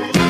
know